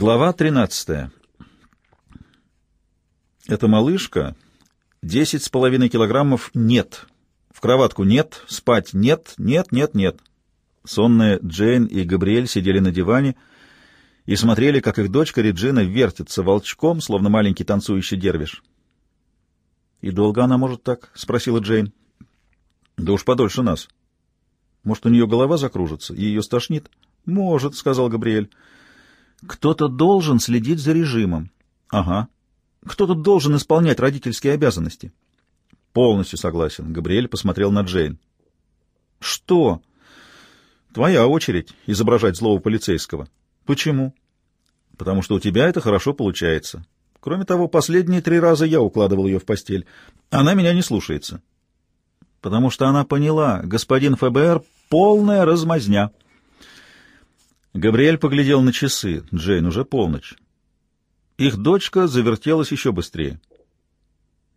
Глава 13. Эта малышка десять с половиной килограммов нет. В кроватку нет, спать нет, нет, нет, нет. Сонные Джейн и Габриэль сидели на диване и смотрели, как их дочка Реджина вертится волчком, словно маленький танцующий дервиш. «И долго она может так?» — спросила Джейн. «Да уж подольше нас. Может, у нее голова закружится и ее стошнит?» «Может», — сказал Габриэль. Кто-то должен следить за режимом. Ага. Кто-то должен исполнять родительские обязанности. Полностью согласен. Габриэль посмотрел на Джейн. Что? Твоя очередь изображать злого полицейского. Почему? Потому что у тебя это хорошо получается. Кроме того, последние три раза я укладывал ее в постель. Она меня не слушается. Потому что она поняла, господин ФБР — полная размазня. Габриэль поглядел на часы. Джейн, уже полночь. Их дочка завертелась еще быстрее.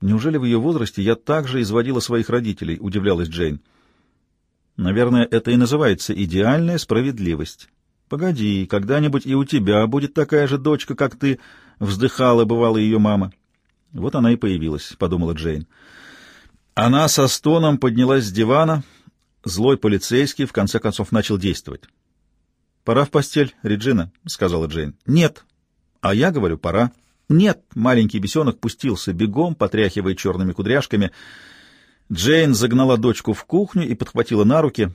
«Неужели в ее возрасте я также изводила своих родителей?» — удивлялась Джейн. «Наверное, это и называется идеальная справедливость. Погоди, когда-нибудь и у тебя будет такая же дочка, как ты», — вздыхала, бывала ее мама. Вот она и появилась, — подумала Джейн. Она со стоном поднялась с дивана. Злой полицейский в конце концов начал действовать. «Пора в постель, Реджина», — сказала Джейн. «Нет». «А я говорю, пора». «Нет». Маленький бесенок пустился бегом, потряхивая черными кудряшками. Джейн загнала дочку в кухню и подхватила на руки.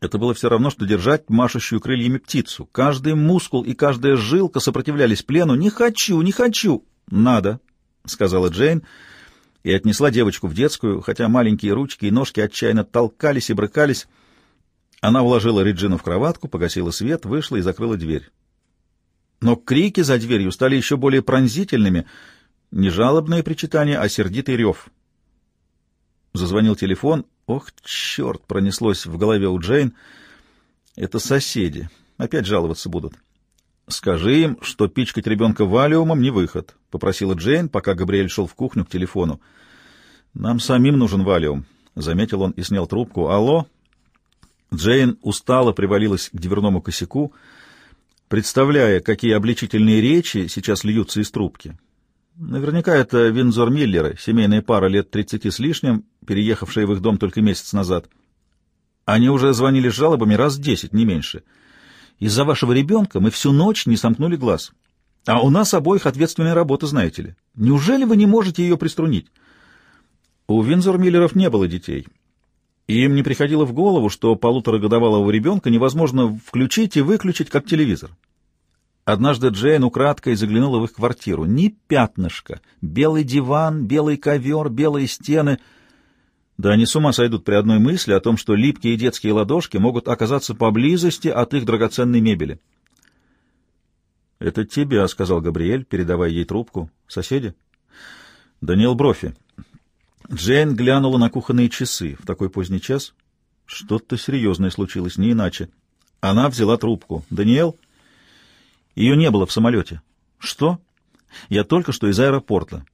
Это было все равно, что держать машущую крыльями птицу. Каждый мускул и каждая жилка сопротивлялись плену. «Не хочу, не хочу!» «Надо», — сказала Джейн, и отнесла девочку в детскую, хотя маленькие ручки и ножки отчаянно толкались и брыкались. Она уложила Реджину в кроватку, погасила свет, вышла и закрыла дверь. Но крики за дверью стали еще более пронзительными, не жалобные причитания, а сердитый рев. Зазвонил телефон. Ох, черт, пронеслось в голове у Джейн. Это соседи. Опять жаловаться будут. «Скажи им, что пичкать ребенка валиумом не выход», — попросила Джейн, пока Габриэль шел в кухню к телефону. «Нам самим нужен валиум», — заметил он и снял трубку. «Алло?» Джейн устало привалилась к дверному косяку, представляя, какие обличительные речи сейчас льются из трубки. Наверняка это Винзор Миллеры, семейная пара лет тридцати с лишним, переехавшая в их дом только месяц назад. Они уже звонили с жалобами раз десять, не меньше. Из-за вашего ребенка мы всю ночь не сомкнули глаз. А у нас обоих ответственная работа, знаете ли. Неужели вы не можете ее приструнить? У Винзор Миллеров не было детей, и им не приходило в голову, что полуторагодовалого ребенка невозможно включить и выключить, как телевизор. Однажды Джейн украдкой заглянула в их квартиру. Ни пятнышка. Белый диван, белый ковер, белые стены. Да они с ума сойдут при одной мысли о том, что липкие детские ладошки могут оказаться поблизости от их драгоценной мебели. «Это тебя», — сказал Габриэль, передавая ей трубку. «Соседи?» «Даниэл Брофи. Джейн глянула на кухонные часы в такой поздний час. Что-то серьезное случилось, не иначе. Она взяла трубку. «Даниэл?» Ее не было в самолете. «Что?» «Я только что из аэропорта.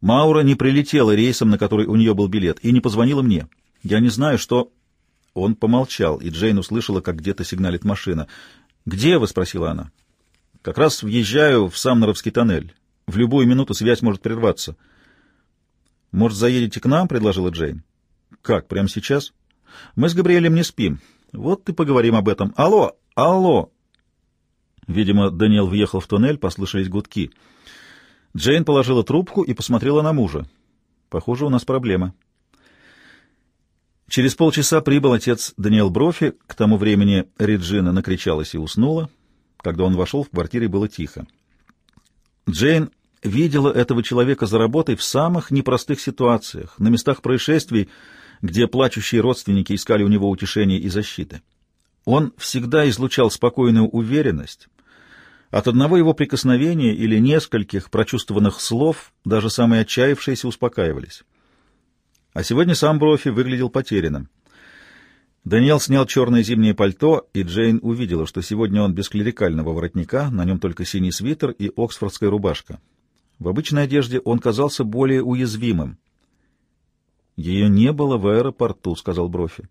Маура не прилетела рейсом, на который у нее был билет, и не позвонила мне. Я не знаю, что...» Он помолчал, и Джейн услышала, как где-то сигналит машина. «Где вы?» — спросила она. «Как раз въезжаю в Самноровский тоннель. В любую минуту связь может прерваться». «Может, заедете к нам?» — предложила Джейн. «Как, прямо сейчас?» «Мы с Габриэлем не спим. Вот и поговорим об этом. Алло! Алло!» Видимо, Даниэл въехал в туннель, послышались гудки. Джейн положила трубку и посмотрела на мужа. «Похоже, у нас проблема». Через полчаса прибыл отец Даниэл Брофи. К тому времени Реджина накричалась и уснула. Когда он вошел, в квартире было тихо. Джейн видела этого человека за работой в самых непростых ситуациях, на местах происшествий, где плачущие родственники искали у него утешения и защиты. Он всегда излучал спокойную уверенность. От одного его прикосновения или нескольких прочувствованных слов даже самые отчаявшиеся успокаивались. А сегодня сам Брофи выглядел потерянным. Даниэл снял черное зимнее пальто, и Джейн увидела, что сегодня он без клерикального воротника, на нем только синий свитер и оксфордская рубашка. В обычной одежде он казался более уязвимым. «Ее не было в аэропорту», — сказал Брофи.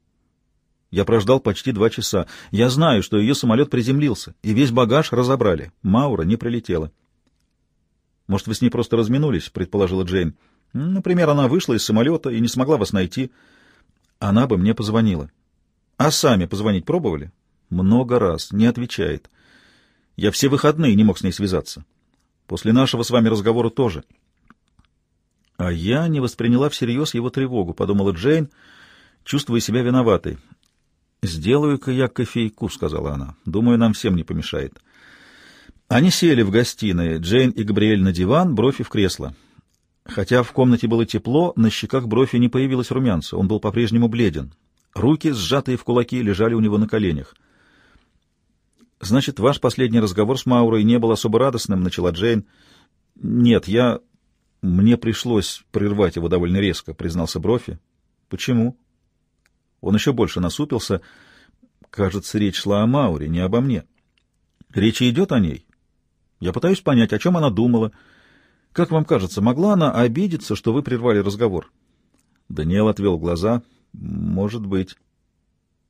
Я прождал почти два часа. Я знаю, что ее самолет приземлился, и весь багаж разобрали. Маура не прилетела. «Может, вы с ней просто разминулись?» — предположила Джейн. «Например, она вышла из самолета и не смогла вас найти. Она бы мне позвонила. А сами позвонить пробовали?» «Много раз. Не отвечает. Я все выходные не мог с ней связаться. После нашего с вами разговора тоже». «А я не восприняла всерьез его тревогу», — подумала Джейн, чувствуя себя виноватой. «Сделаю-ка я кофейку», — сказала она. «Думаю, нам всем не помешает». Они сели в гостиной, Джейн и Габриэль на диван, Брофи в кресло. Хотя в комнате было тепло, на щеках Брофи не появилось румянца, он был по-прежнему бледен. Руки, сжатые в кулаки, лежали у него на коленях. «Значит, ваш последний разговор с Маурой не был особо радостным?» — начала Джейн. «Нет, я...» «Мне пришлось прервать его довольно резко», — признался Брофи. «Почему?» Он еще больше насупился. Кажется, речь шла о Мауре, не обо мне. Речь идет о ней. Я пытаюсь понять, о чем она думала. Как вам кажется, могла она обидеться, что вы прервали разговор? Даниэл отвел глаза. Может быть.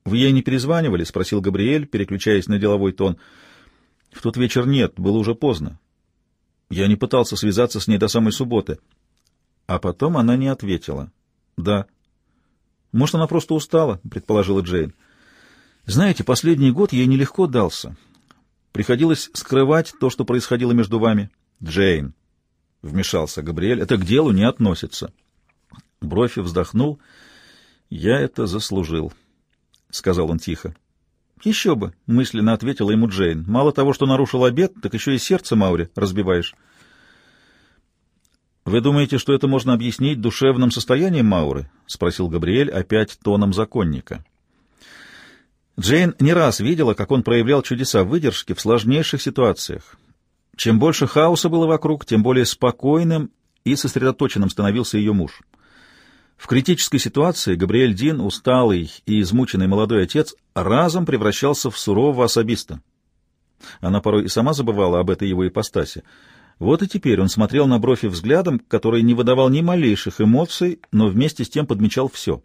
Вы ей не перезванивали? Спросил Габриэль, переключаясь на деловой тон. В тот вечер нет, было уже поздно. Я не пытался связаться с ней до самой субботы. А потом она не ответила. Да. Может, она просто устала, предположила Джейн. Знаете, последний год ей нелегко дался. Приходилось скрывать то, что происходило между вами. Джейн, вмешался Габриэль, это к делу не относится. Брофи вздохнул. Я это заслужил, сказал он тихо. Еще бы, мысленно ответила ему Джейн. Мало того, что нарушил обед, так еще и сердце Маури разбиваешь. «Вы думаете, что это можно объяснить душевным состоянием Мауры?» — спросил Габриэль опять тоном законника. Джейн не раз видела, как он проявлял чудеса выдержки в сложнейших ситуациях. Чем больше хаоса было вокруг, тем более спокойным и сосредоточенным становился ее муж. В критической ситуации Габриэль Дин, усталый и измученный молодой отец, разом превращался в сурового особиста. Она порой и сама забывала об этой его ипостаси. Вот и теперь он смотрел на Брофи взглядом, который не выдавал ни малейших эмоций, но вместе с тем подмечал все.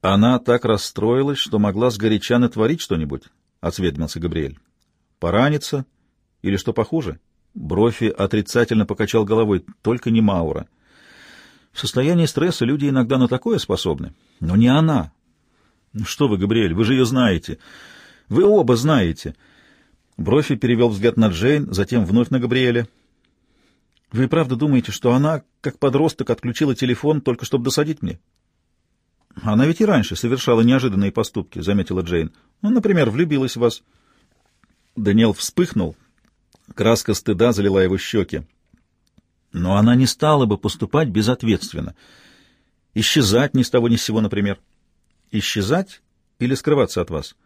«Она так расстроилась, что могла сгоряча натворить что-нибудь», — осведомился Габриэль. «Пораниться? Или что похуже?» Брофи отрицательно покачал головой, только не Маура. В состоянии стресса люди иногда на такое способны, но не она. «Что вы, Габриэль, вы же ее знаете. Вы оба знаете». Брофи перевел взгляд на Джейн, затем вновь на Габриэля. «Вы правда думаете, что она, как подросток, отключила телефон только чтобы досадить мне?» «Она ведь и раньше совершала неожиданные поступки», — заметила Джейн. «Ну, например, влюбилась в вас». Даниэл вспыхнул. Краска стыда залила его щеки. «Но она не стала бы поступать безответственно. Исчезать ни с того ни с сего, например». «Исчезать или скрываться от вас?»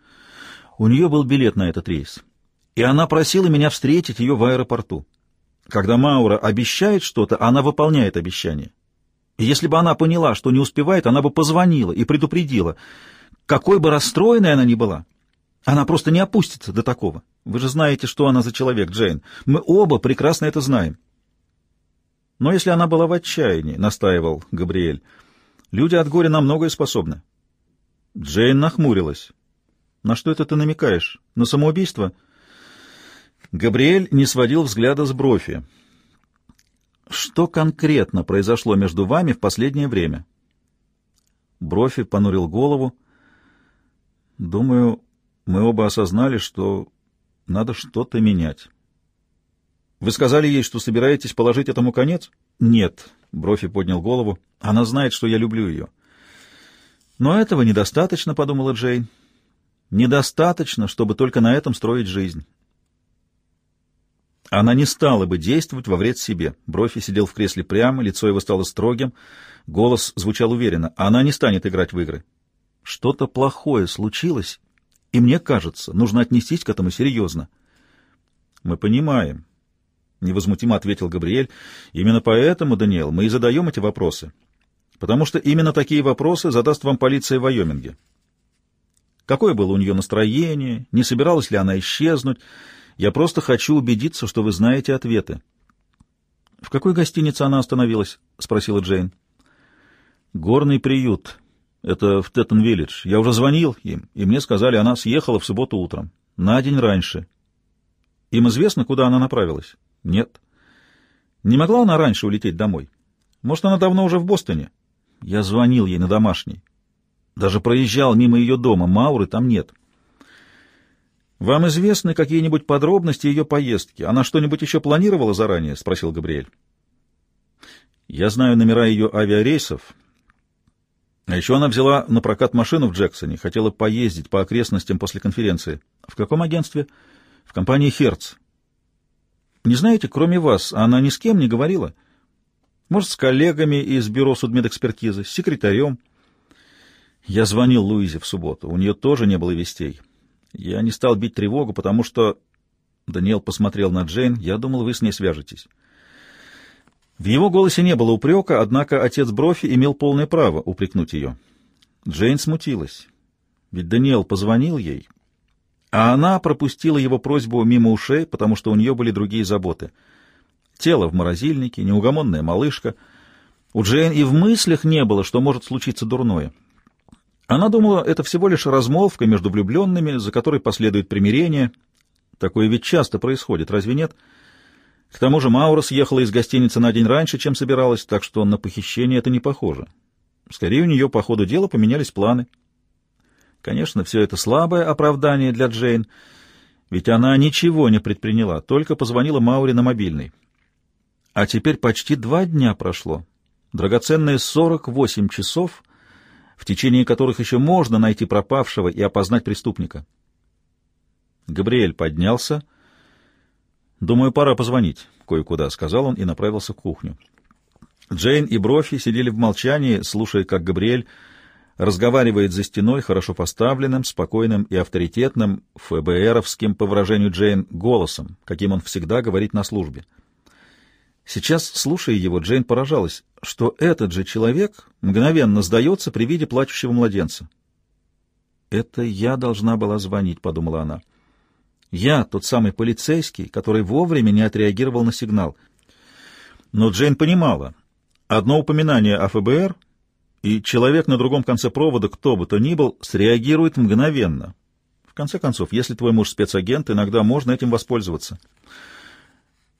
«У нее был билет на этот рейс» и она просила меня встретить ее в аэропорту. Когда Маура обещает что-то, она выполняет обещание. Если бы она поняла, что не успевает, она бы позвонила и предупредила. Какой бы расстроенной она ни была, она просто не опустится до такого. Вы же знаете, что она за человек, Джейн. Мы оба прекрасно это знаем. Но если она была в отчаянии, — настаивал Габриэль, — люди от горя на многое способны. Джейн нахмурилась. На что это ты намекаешь? На самоубийство? — Габриэль не сводил взгляда с брови. «Что конкретно произошло между вами в последнее время?» Брофи понурил голову. «Думаю, мы оба осознали, что надо что-то менять». «Вы сказали ей, что собираетесь положить этому конец?» «Нет», — Брофи поднял голову. «Она знает, что я люблю ее». «Но этого недостаточно», — подумала Джейн. «Недостаточно, чтобы только на этом строить жизнь». Она не стала бы действовать во вред себе. Брофи сидел в кресле прямо, лицо его стало строгим, голос звучал уверенно. Она не станет играть в игры. Что-то плохое случилось, и мне кажется, нужно отнестись к этому серьезно. Мы понимаем, — невозмутимо ответил Габриэль. Именно поэтому, Даниэл, мы и задаем эти вопросы. Потому что именно такие вопросы задаст вам полиция в Вайоминге. Какое было у нее настроение, не собиралась ли она исчезнуть, я просто хочу убедиться, что вы знаете ответы. — В какой гостинице она остановилась? — спросила Джейн. — Горный приют, Это в Теттон-Виллидж. Я уже звонил им, и мне сказали, она съехала в субботу утром. На день раньше. Им известно, куда она направилась? Нет. Не могла она раньше улететь домой? Может, она давно уже в Бостоне? Я звонил ей на домашний. Даже проезжал мимо ее дома. Мауры там нет. «Вам известны какие-нибудь подробности ее поездки? Она что-нибудь еще планировала заранее?» — спросил Габриэль. «Я знаю номера ее авиарейсов. А еще она взяла на прокат машину в Джексоне, хотела поездить по окрестностям после конференции. В каком агентстве?» «В компании «Херц». «Не знаете, кроме вас, она ни с кем не говорила?» «Может, с коллегами из бюро судмедэкспертизы, с секретарем?» «Я звонил Луизе в субботу. У нее тоже не было вестей». Я не стал бить тревогу, потому что... Даниэл посмотрел на Джейн. Я думал, вы с ней свяжетесь. В его голосе не было упрека, однако отец Брофи имел полное право упрекнуть ее. Джейн смутилась. Ведь Даниэл позвонил ей, а она пропустила его просьбу мимо ушей, потому что у нее были другие заботы. Тело в морозильнике, неугомонная малышка. У Джейн и в мыслях не было, что может случиться дурное. Она думала, это всего лишь размолвка между влюбленными, за которой последует примирение. Такое ведь часто происходит, разве нет? К тому же Маура съехала из гостиницы на день раньше, чем собиралась, так что на похищение это не похоже. Скорее, у нее по ходу дела поменялись планы. Конечно, все это слабое оправдание для Джейн, ведь она ничего не предприняла, только позвонила Мауре на мобильный. А теперь почти два дня прошло. Драгоценные 48 часов — в течение которых еще можно найти пропавшего и опознать преступника. Габриэль поднялся. «Думаю, пора позвонить кое-куда», — сказал он и направился к кухню. Джейн и Брофи сидели в молчании, слушая, как Габриэль разговаривает за стеной хорошо поставленным, спокойным и авторитетным, ФБРовским, по выражению Джейн, голосом, каким он всегда говорит на службе. Сейчас, слушая его, Джейн поражалась, что этот же человек мгновенно сдается при виде плачущего младенца. «Это я должна была звонить», — подумала она. «Я тот самый полицейский, который вовремя не отреагировал на сигнал». Но Джейн понимала, одно упоминание о ФБР, и человек на другом конце провода, кто бы то ни был, среагирует мгновенно. В конце концов, если твой муж спецагент, иногда можно этим воспользоваться.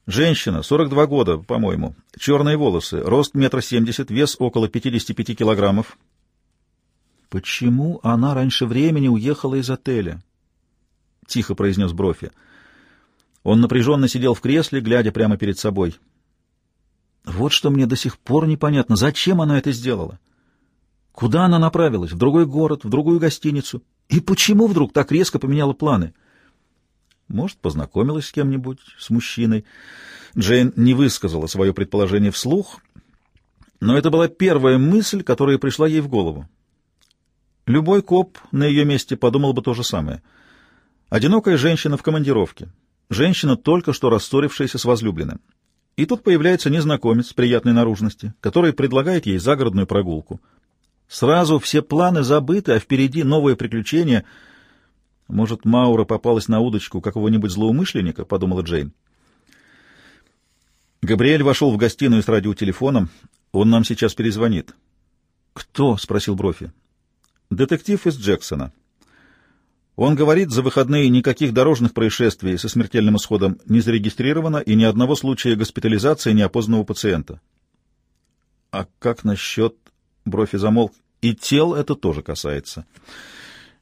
Женщина, 42 года, по-моему, черные волосы, рост метр семьдесят, вес около 55 килограммов. «Почему она раньше времени уехала из отеля?» — тихо произнес Брофи. Он напряженно сидел в кресле, глядя прямо перед собой. «Вот что мне до сих пор непонятно. Зачем она это сделала? Куда она направилась? В другой город, в другую гостиницу? И почему вдруг так резко поменяла планы?» Может, познакомилась с кем-нибудь, с мужчиной. Джейн не высказала свое предположение вслух, но это была первая мысль, которая пришла ей в голову. Любой коп на ее месте подумал бы то же самое. Одинокая женщина в командировке. Женщина, только что рассорившаяся с возлюбленным. И тут появляется незнакомец приятной наружности, который предлагает ей загородную прогулку. Сразу все планы забыты, а впереди новое приключение — может, Маура попалась на удочку какого-нибудь злоумышленника, — подумала Джейн. Габриэль вошел в гостиную с радиотелефоном. Он нам сейчас перезвонит. — Кто? — спросил Брофи. — Детектив из Джексона. Он говорит, за выходные никаких дорожных происшествий со смертельным исходом не зарегистрировано и ни одного случая госпитализации неопознанного пациента. — А как насчет... — Брофи замолк. — И тел это тоже касается. —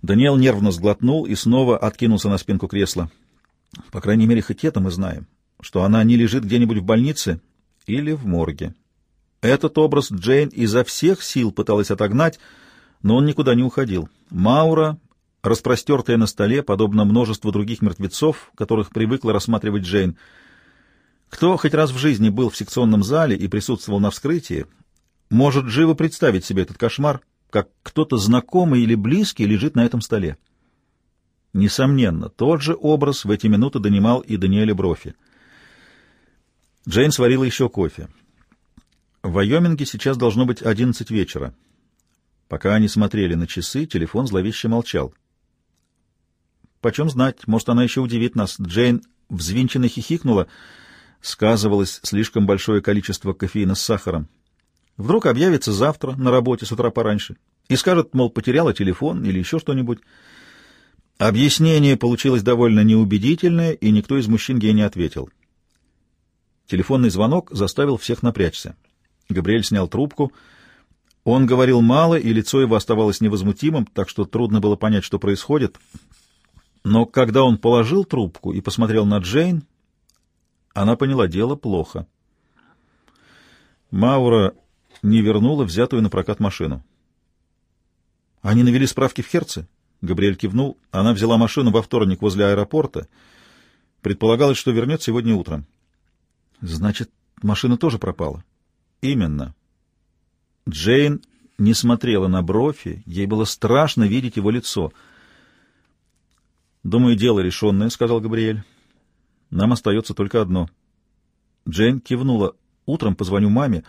Даниэл нервно сглотнул и снова откинулся на спинку кресла. По крайней мере, хоть это мы знаем, что она не лежит где-нибудь в больнице или в морге. Этот образ Джейн изо всех сил пыталась отогнать, но он никуда не уходил. Маура, распростертая на столе, подобно множеству других мертвецов, которых привыкла рассматривать Джейн. Кто хоть раз в жизни был в секционном зале и присутствовал на вскрытии, может живо представить себе этот кошмар, как кто-то знакомый или близкий лежит на этом столе. Несомненно, тот же образ в эти минуты донимал и Даниэля Брофи. Джейн сварила еще кофе. В Вайоминге сейчас должно быть одиннадцать вечера. Пока они смотрели на часы, телефон зловеще молчал. «Почем знать? Может, она еще удивит нас?» Джейн взвинченно хихикнула. Сказывалось слишком большое количество кофеина с сахаром. Вдруг объявится завтра на работе с утра пораньше и скажет, мол, потеряла телефон или еще что-нибудь. Объяснение получилось довольно неубедительное, и никто из мужчин ей не ответил. Телефонный звонок заставил всех напрячься. Габриэль снял трубку. Он говорил мало, и лицо его оставалось невозмутимым, так что трудно было понять, что происходит. Но когда он положил трубку и посмотрел на Джейн, она поняла, дело плохо. Маура не вернула взятую на прокат машину. Они навели справки в Херце? Габриэль кивнул. Она взяла машину во вторник возле аэропорта. Предполагалось, что вернет сегодня утром. Значит, машина тоже пропала? Именно. Джейн не смотрела на Брофи, ей было страшно видеть его лицо. «Думаю, дело решенное», — сказал Габриэль. «Нам остается только одно». Джейн кивнула. «Утром позвоню маме.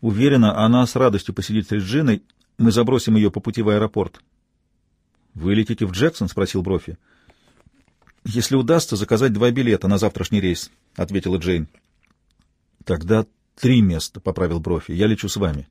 Уверена, она с радостью посидит с Реджиной. Мы забросим ее по пути в аэропорт». «Вы летите в Джексон?» — спросил Брофи. «Если удастся заказать два билета на завтрашний рейс», — ответила Джейн. «Тогда три места», — поправил Брофи. «Я лечу с вами».